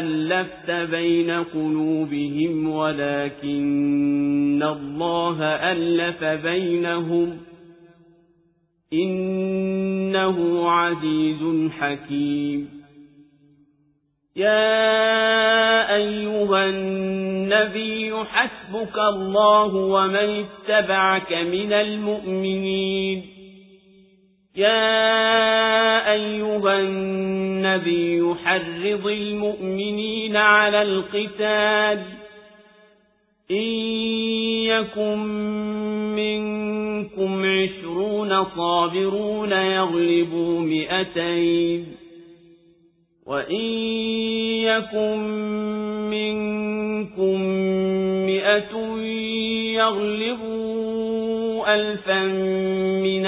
ألفت بين قلوبهم ولكن الله ألف بينهم. إنه عزيز حكيم. يا أيها النبي حسبك الله ومن اتبعك من المؤمنين. يا أيها النبي حرض المؤمنين على القتال إن يكن منكم عشرون صابرون يغلبوا مئتين وإن يكن منكم مئة يغلبوا ألفا